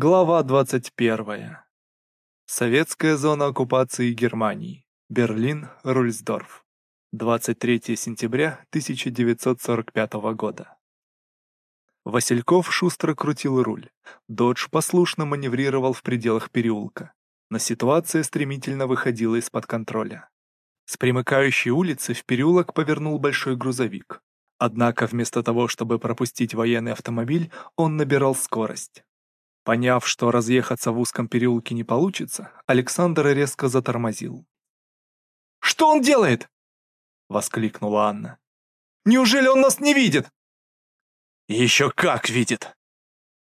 Глава 21. Советская зона оккупации Германии. Берлин, Рульсдорф. 23 сентября 1945 года. Васильков шустро крутил руль. Додж послушно маневрировал в пределах переулка. Но ситуация стремительно выходила из-под контроля. С примыкающей улицы в переулок повернул большой грузовик. Однако вместо того, чтобы пропустить военный автомобиль, он набирал скорость. Поняв, что разъехаться в узком переулке не получится, Александр резко затормозил. «Что он делает?» — воскликнула Анна. «Неужели он нас не видит?» «Еще как видит!»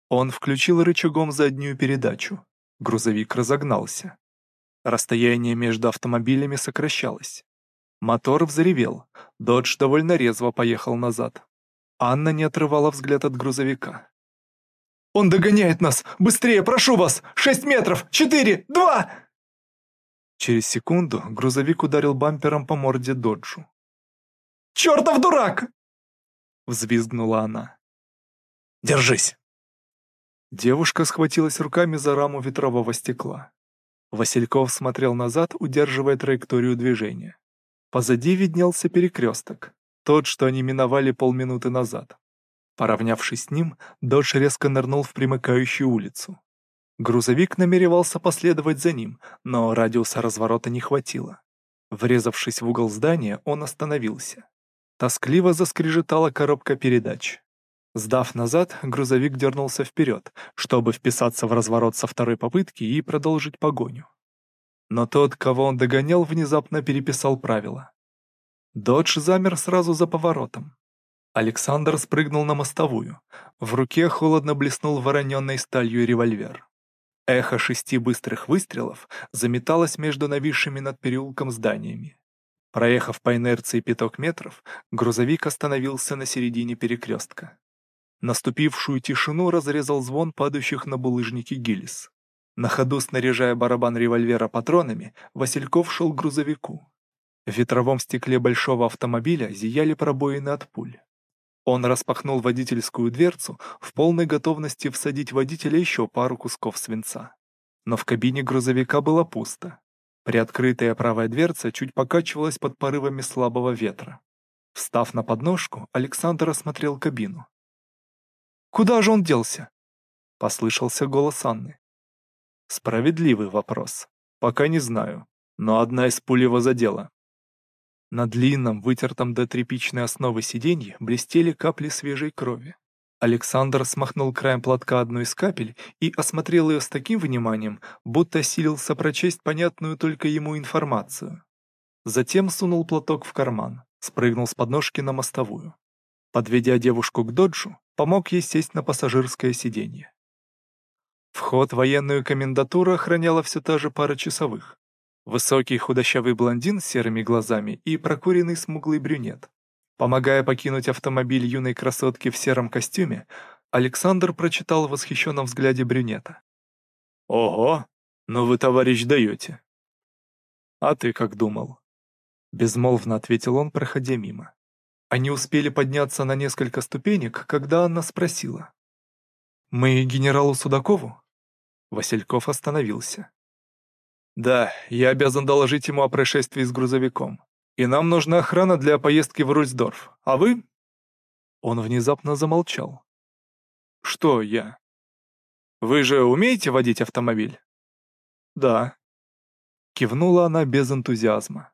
Он включил рычагом заднюю передачу. Грузовик разогнался. Расстояние между автомобилями сокращалось. Мотор взревел, Додж довольно резво поехал назад. Анна не отрывала взгляд от грузовика. «Он догоняет нас! Быстрее, прошу вас! Шесть метров! Четыре! Два!» Через секунду грузовик ударил бампером по морде Доджу. «Чертов дурак!» Взвизгнула она. «Держись!» Девушка схватилась руками за раму ветрового стекла. Васильков смотрел назад, удерживая траекторию движения. Позади виднелся перекресток, тот, что они миновали полминуты назад. Поравнявшись с ним, Додж резко нырнул в примыкающую улицу. Грузовик намеревался последовать за ним, но радиуса разворота не хватило. Врезавшись в угол здания, он остановился. Тоскливо заскрежетала коробка передач. Сдав назад, грузовик дернулся вперед, чтобы вписаться в разворот со второй попытки и продолжить погоню. Но тот, кого он догонял, внезапно переписал правила. Додж замер сразу за поворотом. Александр спрыгнул на мостовую. В руке холодно блеснул вороненной сталью револьвер. Эхо шести быстрых выстрелов заметалось между нависшими над переулком зданиями. Проехав по инерции пяток метров, грузовик остановился на середине перекрестка. Наступившую тишину разрезал звон падающих на булыжники гильз. На ходу снаряжая барабан револьвера патронами, Васильков шел к грузовику. В ветровом стекле большого автомобиля зияли пробоины от пуль. Он распахнул водительскую дверцу в полной готовности всадить водителя еще пару кусков свинца. Но в кабине грузовика было пусто. Приоткрытая правая дверца чуть покачивалась под порывами слабого ветра. Встав на подножку, Александр осмотрел кабину. «Куда же он делся?» — послышался голос Анны. Справедливый вопрос. Пока не знаю, но одна из пуль его задела. На длинном, вытертом до тряпичной основы сиденье блестели капли свежей крови. Александр смахнул краем платка одну из капель и осмотрел ее с таким вниманием, будто силился прочесть понятную только ему информацию. Затем сунул платок в карман, спрыгнул с подножки на мостовую. Подведя девушку к доджу, помог ей сесть на пассажирское сиденье. Вход в военную комендатуру охраняла все та же пара часовых. Высокий худощавый блондин с серыми глазами и прокуренный смуглый брюнет. Помогая покинуть автомобиль юной красотки в сером костюме, Александр прочитал в восхищенном взгляде брюнета. «Ого, ну вы, товарищ, даете!» «А ты как думал?» Безмолвно ответил он, проходя мимо. Они успели подняться на несколько ступенек, когда Анна спросила. «Мы генералу Судакову?» Васильков остановился. «Да, я обязан доложить ему о происшествии с грузовиком. И нам нужна охрана для поездки в Рульсдорф. А вы?» Он внезапно замолчал. «Что я?» «Вы же умеете водить автомобиль?» «Да». Кивнула она без энтузиазма.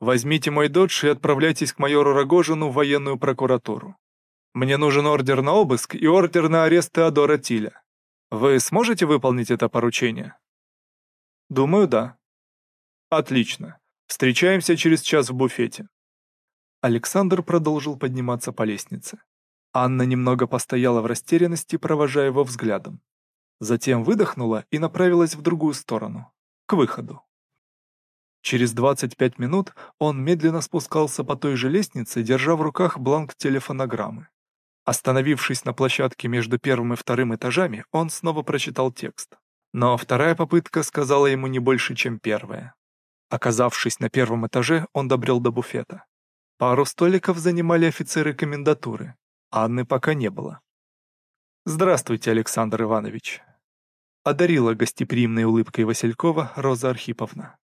«Возьмите мой додж и отправляйтесь к майору Рогожину в военную прокуратуру. Мне нужен ордер на обыск и ордер на арест Теодора Тиля. Вы сможете выполнить это поручение? Думаю, да. Отлично. Встречаемся через час в буфете. Александр продолжил подниматься по лестнице. Анна немного постояла в растерянности, провожая его взглядом. Затем выдохнула и направилась в другую сторону, к выходу. Через 25 минут он медленно спускался по той же лестнице, держа в руках бланк телефонограммы. Остановившись на площадке между первым и вторым этажами, он снова прочитал текст. Но вторая попытка сказала ему не больше, чем первая. Оказавшись на первом этаже, он добрел до буфета. Пару столиков занимали офицеры комендатуры, а Анны пока не было. «Здравствуйте, Александр Иванович», одарила гостеприимной улыбкой Василькова Роза Архиповна.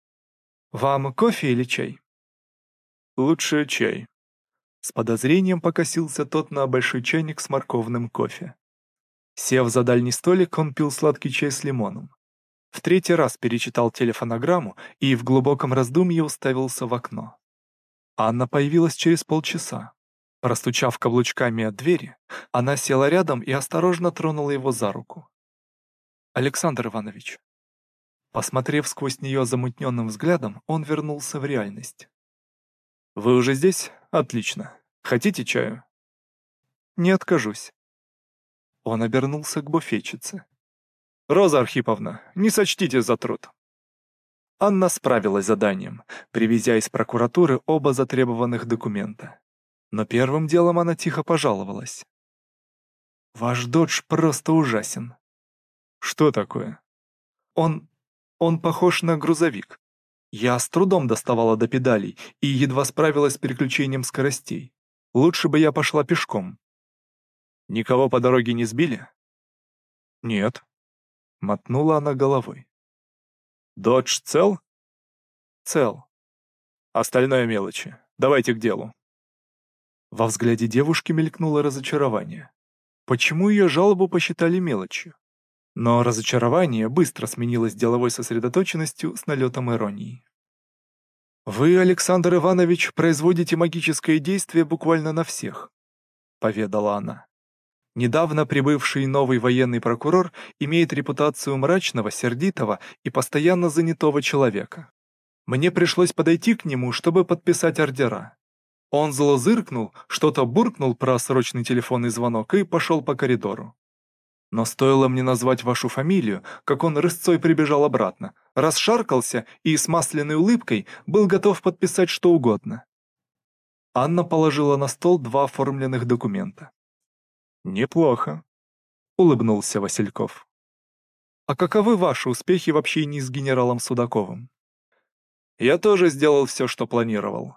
«Вам кофе или чай?» «Лучше чай». С подозрением покосился тот на большой чайник с морковным кофе. Сев за дальний столик, он пил сладкий чай с лимоном. В третий раз перечитал телефонограмму и в глубоком раздумье уставился в окно. Анна появилась через полчаса. Простучав каблучками от двери, она села рядом и осторожно тронула его за руку. «Александр Иванович». Посмотрев сквозь нее замутненным взглядом, он вернулся в реальность. «Вы уже здесь? Отлично. Хотите чаю?» «Не откажусь». Он обернулся к буфетчице. «Роза Архиповна, не сочтите за труд». Анна справилась с заданием, привезя из прокуратуры оба затребованных документа. Но первым делом она тихо пожаловалась. «Ваш додж просто ужасен». «Что такое?» «Он... он похож на грузовик. Я с трудом доставала до педалей и едва справилась с переключением скоростей. Лучше бы я пошла пешком». «Никого по дороге не сбили?» «Нет», — мотнула она головой. «Додж цел?» «Цел». «Остальное мелочи. Давайте к делу». Во взгляде девушки мелькнуло разочарование. Почему ее жалобу посчитали мелочью? Но разочарование быстро сменилось деловой сосредоточенностью с налетом иронии. «Вы, Александр Иванович, производите магическое действие буквально на всех», — поведала она. Недавно прибывший новый военный прокурор имеет репутацию мрачного, сердитого и постоянно занятого человека. Мне пришлось подойти к нему, чтобы подписать ордера. Он зло зыркнул, что-то буркнул про срочный телефонный звонок и пошел по коридору. Но стоило мне назвать вашу фамилию, как он рысцой прибежал обратно, расшаркался и с масляной улыбкой был готов подписать что угодно. Анна положила на стол два оформленных документа. «Неплохо», — улыбнулся Васильков. «А каковы ваши успехи в общении с генералом Судаковым?» «Я тоже сделал все, что планировал.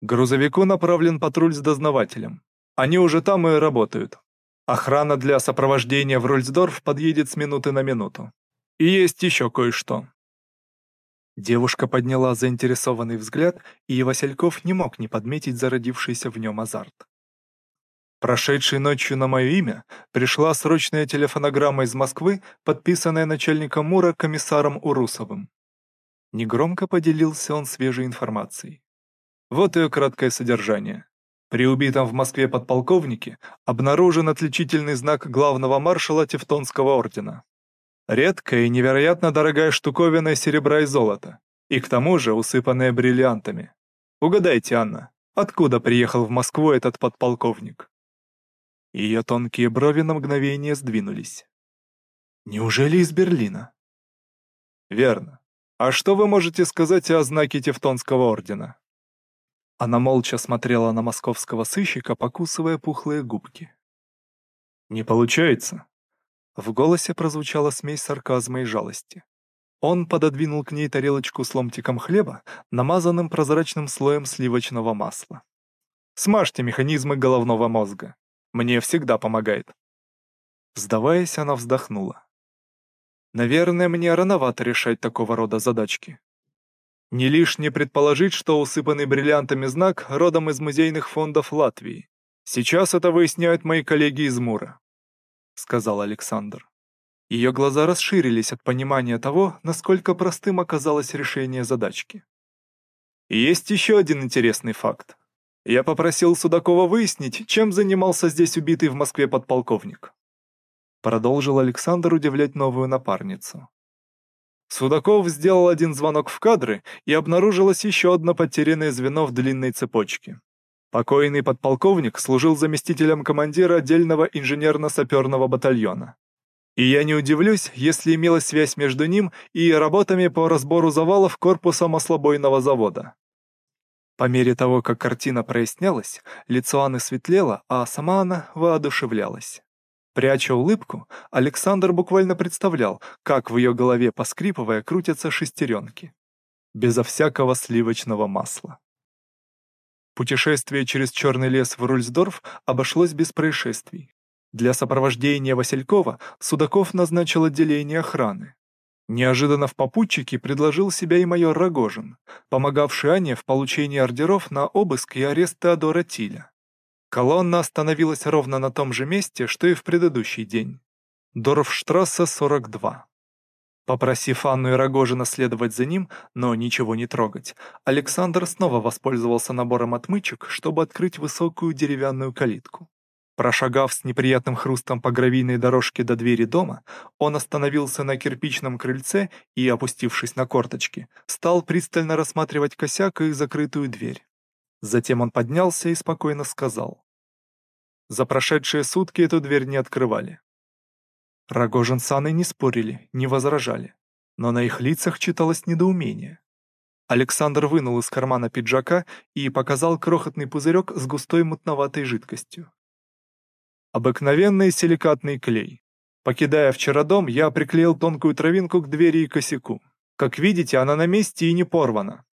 Грузовику направлен патруль с дознавателем. Они уже там и работают. Охрана для сопровождения в Рольсдорф подъедет с минуты на минуту. И есть еще кое-что». Девушка подняла заинтересованный взгляд, и Васильков не мог не подметить зародившийся в нем азарт. Прошедшей ночью на мое имя пришла срочная телефонограмма из Москвы, подписанная начальником МУРа комиссаром Урусовым. Негромко поделился он свежей информацией. Вот ее краткое содержание. При убитом в Москве подполковнике обнаружен отличительный знак главного маршала Тевтонского ордена. Редкая и невероятно дорогая штуковина из серебра и золота, и к тому же усыпанная бриллиантами. Угадайте, Анна, откуда приехал в Москву этот подполковник? Ее тонкие брови на мгновение сдвинулись. Неужели из Берлина? Верно. А что вы можете сказать о знаке Тевтонского ордена? Она молча смотрела на московского сыщика, покусывая пухлые губки. «Не получается?» В голосе прозвучала смесь сарказма и жалости. Он пододвинул к ней тарелочку с ломтиком хлеба, намазанным прозрачным слоем сливочного масла. «Смажьте механизмы головного мозга. Мне всегда помогает». Сдаваясь, она вздохнула. «Наверное, мне рановато решать такого рода задачки. Не лишне предположить, что усыпанный бриллиантами знак родом из музейных фондов Латвии. Сейчас это выясняют мои коллеги из Мура», — сказал Александр. Ее глаза расширились от понимания того, насколько простым оказалось решение задачки. И есть еще один интересный факт. Я попросил Судакова выяснить, чем занимался здесь убитый в Москве подполковник. Продолжил Александр удивлять новую напарницу. Судаков сделал один звонок в кадры, и обнаружилось еще одно потерянное звено в длинной цепочке. Покойный подполковник служил заместителем командира отдельного инженерно-саперного батальона. И я не удивлюсь, если имелась связь между ним и работами по разбору завалов корпуса маслобойного завода. По мере того, как картина прояснялась, лицо Анны светлело, а сама она воодушевлялась. Пряча улыбку, Александр буквально представлял, как в ее голове, поскрипывая, крутятся шестеренки. Безо всякого сливочного масла. Путешествие через Черный лес в Рульсдорф обошлось без происшествий. Для сопровождения Василькова Судаков назначил отделение охраны. Неожиданно в попутчике предложил себя и майор Рогожин, помогавший Ане в получении ордеров на обыск и арест Теодора Тиля. Колонна остановилась ровно на том же месте, что и в предыдущий день. Дорфштрассе, 42. Попросив Анну и Рогожина следовать за ним, но ничего не трогать, Александр снова воспользовался набором отмычек, чтобы открыть высокую деревянную калитку. Прошагав с неприятным хрустом по гравийной дорожке до двери дома, он остановился на кирпичном крыльце и, опустившись на корточки, стал пристально рассматривать косяк и закрытую дверь. Затем он поднялся и спокойно сказал. За прошедшие сутки эту дверь не открывали. Рогожин с Анной не спорили, не возражали, но на их лицах читалось недоумение. Александр вынул из кармана пиджака и показал крохотный пузырек с густой мутноватой жидкостью. Обыкновенный силикатный клей. Покидая вчера дом, я приклеил тонкую травинку к двери и косяку. Как видите, она на месте и не порвана.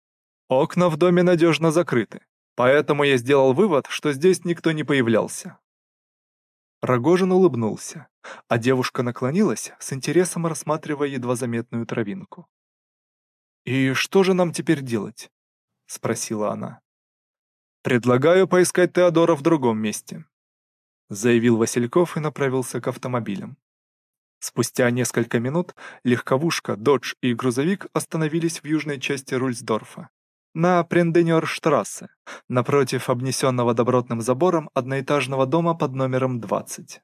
Окна в доме надежно закрыты, поэтому я сделал вывод, что здесь никто не появлялся. Рогожин улыбнулся, а девушка наклонилась, с интересом рассматривая едва заметную травинку. «И что же нам теперь делать?» — спросила она. «Предлагаю поискать Теодора в другом месте заявил Васильков и направился к автомобилям. Спустя несколько минут легковушка, додж и грузовик остановились в южной части Рульсдорфа, на Пренденерштрассе, напротив обнесенного добротным забором одноэтажного дома под номером 20.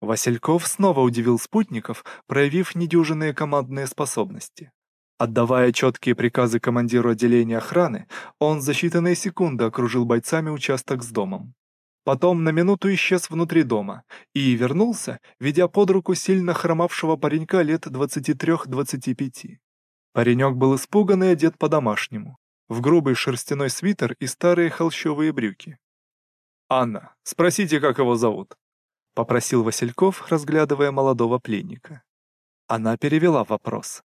Васильков снова удивил спутников, проявив недюжинные командные способности. Отдавая четкие приказы командиру отделения охраны, он за считанные секунды окружил бойцами участок с домом. Потом на минуту исчез внутри дома и вернулся, ведя под руку сильно хромавшего паренька лет 23-25. Паренек был испуган и одет по-домашнему, в грубый шерстяной свитер и старые холщовые брюки. «Анна, спросите, как его зовут?» — попросил Васильков, разглядывая молодого пленника. Она перевела вопрос.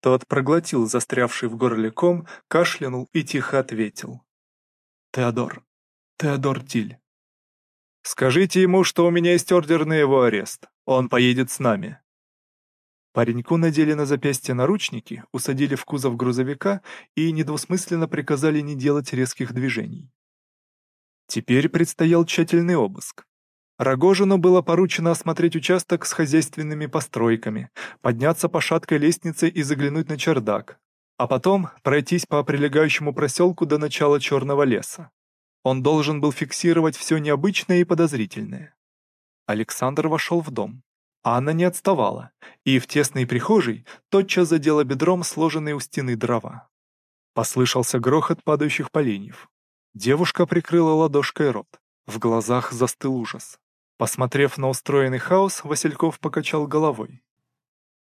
Тот проглотил застрявший в горле ком, кашлянул и тихо ответил. «Теодор. Теодор Тиль». Скажите ему, что у меня есть ордер на его арест. Он поедет с нами». Пареньку надели на запястье наручники, усадили в кузов грузовика и недвусмысленно приказали не делать резких движений. Теперь предстоял тщательный обыск. Рогожину было поручено осмотреть участок с хозяйственными постройками, подняться по шаткой лестнице и заглянуть на чердак, а потом пройтись по прилегающему проселку до начала черного леса. Он должен был фиксировать все необычное и подозрительное. Александр вошел в дом. Анна не отставала, и в тесной прихожей тотчас задела бедром сложенные у стены дрова. Послышался грохот падающих поленьев. Девушка прикрыла ладошкой рот. В глазах застыл ужас. Посмотрев на устроенный хаос, Васильков покачал головой.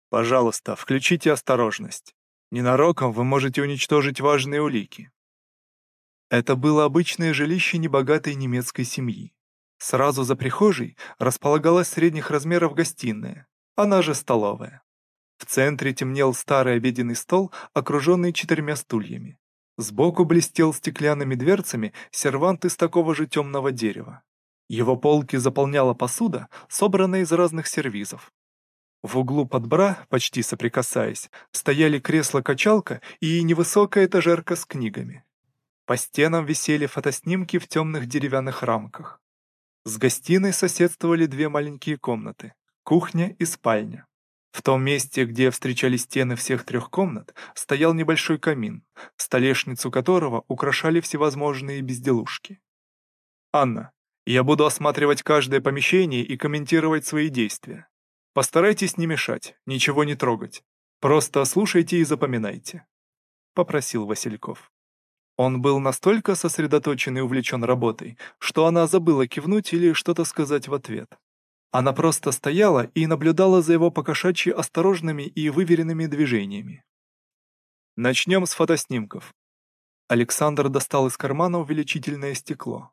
«Пожалуйста, включите осторожность. Ненароком вы можете уничтожить важные улики. Это было обычное жилище небогатой немецкой семьи. Сразу за прихожей располагалась средних размеров гостиная, она же столовая. В центре темнел старый обеденный стол, окруженный четырьмя стульями. Сбоку блестел стеклянными дверцами сервант из такого же темного дерева. Его полки заполняла посуда, собранная из разных сервизов. В углу под бра, почти соприкасаясь, стояли кресло-качалка и невысокая этажерка с книгами. По стенам висели фотоснимки в темных деревянных рамках. С гостиной соседствовали две маленькие комнаты — кухня и спальня. В том месте, где встречались стены всех трех комнат, стоял небольшой камин, столешницу которого украшали всевозможные безделушки. «Анна, я буду осматривать каждое помещение и комментировать свои действия. Постарайтесь не мешать, ничего не трогать. Просто слушайте и запоминайте», — попросил Васильков. Он был настолько сосредоточен и увлечен работой, что она забыла кивнуть или что-то сказать в ответ. Она просто стояла и наблюдала за его покошачьи осторожными и выверенными движениями. Начнем с фотоснимков. Александр достал из кармана увеличительное стекло.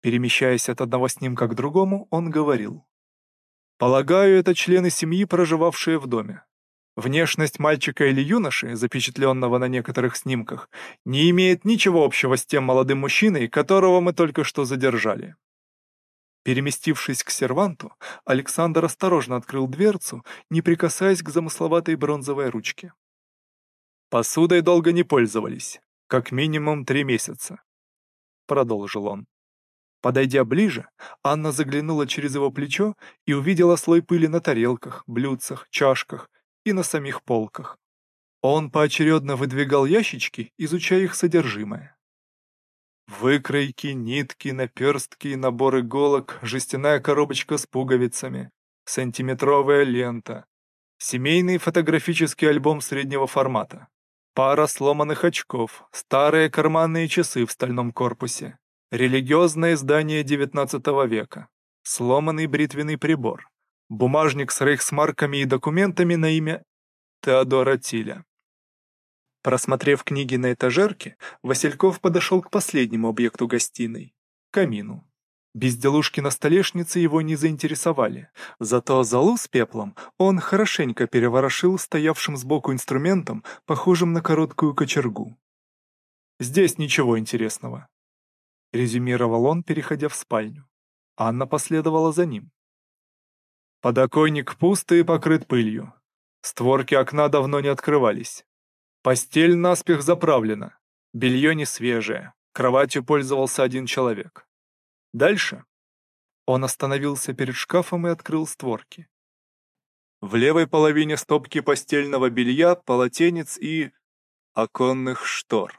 Перемещаясь от одного снимка к другому, он говорил. «Полагаю, это члены семьи, проживавшие в доме. Внешность мальчика или юноши, запечатленного на некоторых снимках, не имеет ничего общего с тем молодым мужчиной, которого мы только что задержали. Переместившись к серванту, Александр осторожно открыл дверцу, не прикасаясь к замысловатой бронзовой ручке. «Посудой долго не пользовались, как минимум три месяца», — продолжил он. Подойдя ближе, Анна заглянула через его плечо и увидела слой пыли на тарелках, блюдцах, чашках и на самих полках. Он поочередно выдвигал ящички, изучая их содержимое. Выкройки, нитки, наперстки, набор иголок, жестяная коробочка с пуговицами, сантиметровая лента, семейный фотографический альбом среднего формата, пара сломанных очков, старые карманные часы в стальном корпусе, религиозное издание XIX века, сломанный бритвенный прибор, бумажник с рейхсмарками и документами на имя Теодора Тиля. Просмотрев книги на этажерке, Васильков подошел к последнему объекту гостиной — камину. Безделушки на столешнице его не заинтересовали, зато золу с пеплом он хорошенько переворошил стоявшим сбоку инструментом, похожим на короткую кочергу. «Здесь ничего интересного», резюмировал он, переходя в спальню. Анна последовала за ним. Подоконник пустый и покрыт пылью. Створки окна давно не открывались. Постель наспех заправлена. Белье не свежее. Кроватью пользовался один человек. Дальше. Он остановился перед шкафом и открыл створки. В левой половине стопки постельного белья, полотенец и... оконных штор.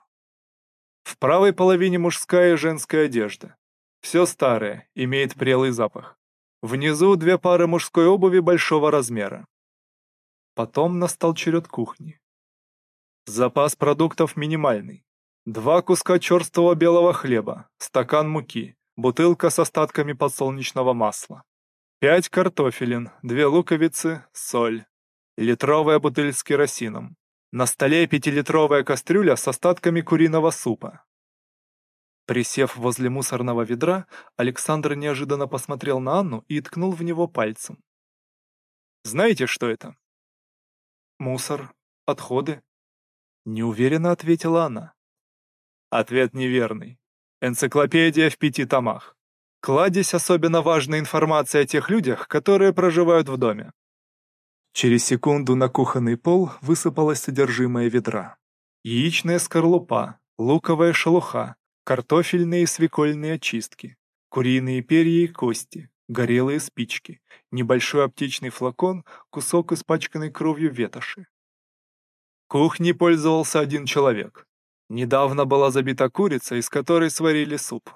В правой половине мужская и женская одежда. Все старое, имеет прелый запах. Внизу две пары мужской обуви большого размера. Потом настал черед кухни. Запас продуктов минимальный. Два куска черствого белого хлеба, стакан муки, бутылка с остатками подсолнечного масла. Пять картофелин, две луковицы, соль. Литровая бутыль с керосином. На столе пятилитровая кастрюля с остатками куриного супа. Присев возле мусорного ведра, Александр неожиданно посмотрел на Анну и ткнул в него пальцем. «Знаете, что это?» «Мусор. Отходы», — неуверенно ответила она. Ответ неверный. Энциклопедия в пяти томах. Кладезь особенно важной информации о тех людях, которые проживают в доме. Через секунду на кухонный пол высыпалось содержимое ведра. Яичная скорлупа, луковая шелуха, картофельные и свекольные очистки, куриные перья и кости, горелые спички, небольшой аптечный флакон, кусок испачканной кровью ветоши. Кухней пользовался один человек. Недавно была забита курица, из которой сварили суп.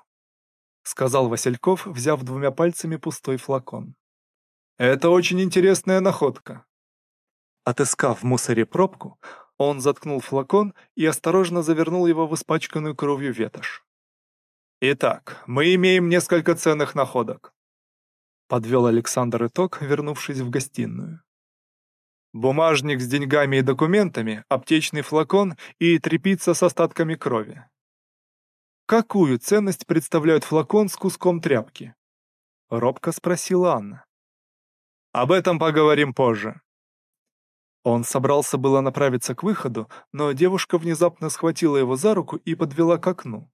Сказал Васильков, взяв двумя пальцами пустой флакон. Это очень интересная находка. Отыскав в мусоре пробку, он заткнул флакон и осторожно завернул его в испачканную кровью ветошь. «Итак, мы имеем несколько ценных находок», — подвел Александр итог, вернувшись в гостиную. Бумажник с деньгами и документами, аптечный флакон и трепица с остатками крови. «Какую ценность представляет флакон с куском тряпки?» — робко спросила Анна. «Об этом поговорим позже», он собрался было направиться к выходу, но девушка внезапно схватила его за руку и подвела к окну.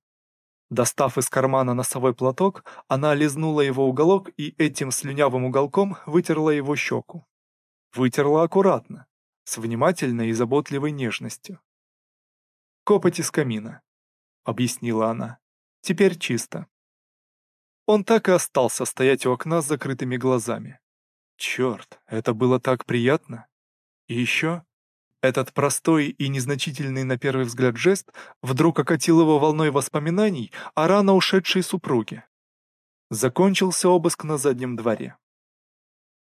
Достав из кармана носовой платок, она лизнула его уголок и этим слюнявым уголком вытерла его щеку. Вытерла аккуратно, с внимательной и заботливой нежностью. «Копоть из камина», — объяснила она. «Теперь чисто». Он так и остался стоять у окна с закрытыми глазами. Черт, это было так приятно. И еще этот простой и незначительный на первый взгляд жест вдруг окатил его волной воспоминаний о рано ушедшей супруге. Закончился обыск на заднем дворе.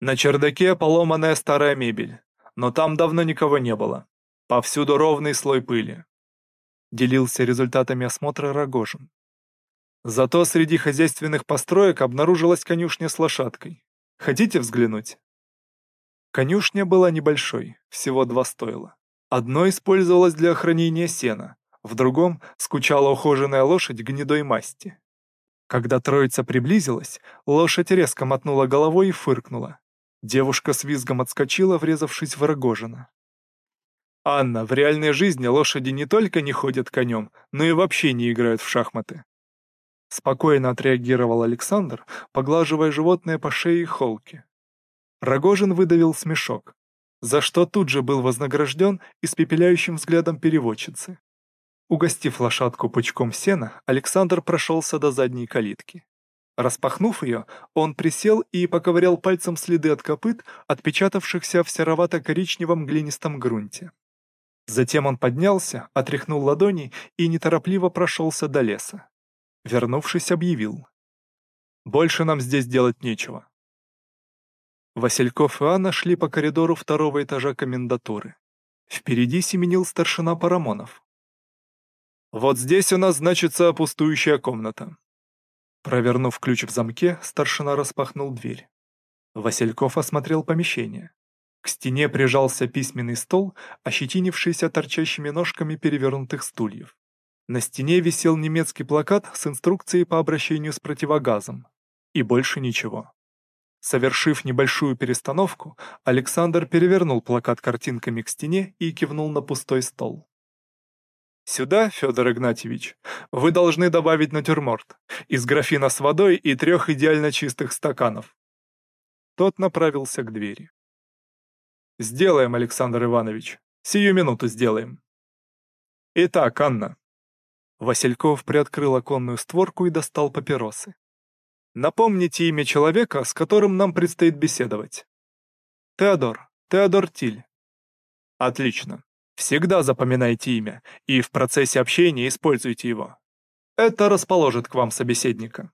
На чердаке поломанная старая мебель, но там давно никого не было. Повсюду ровный слой пыли. Делился результатами осмотра Рогожин. Зато среди хозяйственных построек обнаружилась конюшня с лошадкой. Хотите взглянуть? Конюшня была небольшой, всего два стойла. Одно использовалось для хранения сена, в другом скучала ухоженная лошадь гнедой масти. Когда троица приблизилась, лошадь резко мотнула головой и фыркнула. Девушка с визгом отскочила, врезавшись в Рогожина. «Анна, в реальной жизни лошади не только не ходят конем, но и вообще не играют в шахматы». Спокойно отреагировал Александр, поглаживая животное по шее и холке. Рогожин выдавил смешок, за что тут же был вознагражден испепеляющим взглядом переводчицы. Угостив лошадку пучком сена, Александр прошелся до задней калитки. Распахнув ее, он присел и поковырял пальцем следы от копыт, отпечатавшихся в серовато-коричневом глинистом грунте. Затем он поднялся, отряхнул ладони и неторопливо прошелся до леса. Вернувшись, объявил. «Больше нам здесь делать нечего». Васильков и Анна шли по коридору второго этажа комендатуры. Впереди семенил старшина Парамонов. «Вот здесь у нас значится пустующая комната». Провернув ключ в замке, старшина распахнул дверь. Васильков осмотрел помещение. К стене прижался письменный стол, ощетинившийся торчащими ножками перевернутых стульев. На стене висел немецкий плакат с инструкцией по обращению с противогазом. И больше ничего. Совершив небольшую перестановку, Александр перевернул плакат картинками к стене и кивнул на пустой стол. «Сюда, Федор Игнатьевич, вы должны добавить натюрморт из графина с водой и трех идеально чистых стаканов». Тот направился к двери. «Сделаем, Александр Иванович. Сию минуту сделаем». «Итак, Анна, Васильков приоткрыл оконную створку и достал папиросы. «Напомните имя человека, с которым нам предстоит беседовать». «Теодор. Теодор Тиль». «Отлично. Всегда запоминайте имя и в процессе общения используйте его. Это расположит к вам собеседника».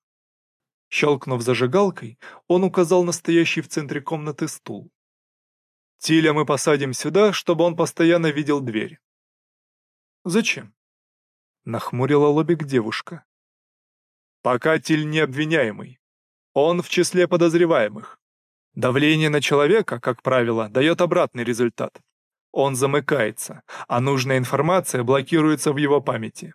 Щелкнув зажигалкой, он указал на стоящий в центре комнаты стул. «Тиля мы посадим сюда, чтобы он постоянно видел дверь». «Зачем?» Нахмурила лобик девушка. Пока Тиль не обвиняемый. Он в числе подозреваемых. Давление на человека, как правило, дает обратный результат. Он замыкается, а нужная информация блокируется в его памяти.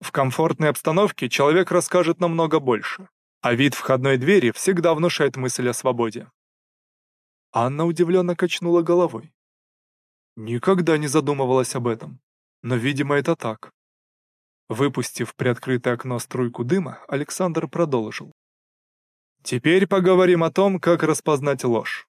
В комфортной обстановке человек расскажет намного больше, а вид входной двери всегда внушает мысль о свободе. Анна удивленно качнула головой. Никогда не задумывалась об этом, но, видимо, это так. Выпустив приоткрытое окно струйку дыма, Александр продолжил. Теперь поговорим о том, как распознать ложь.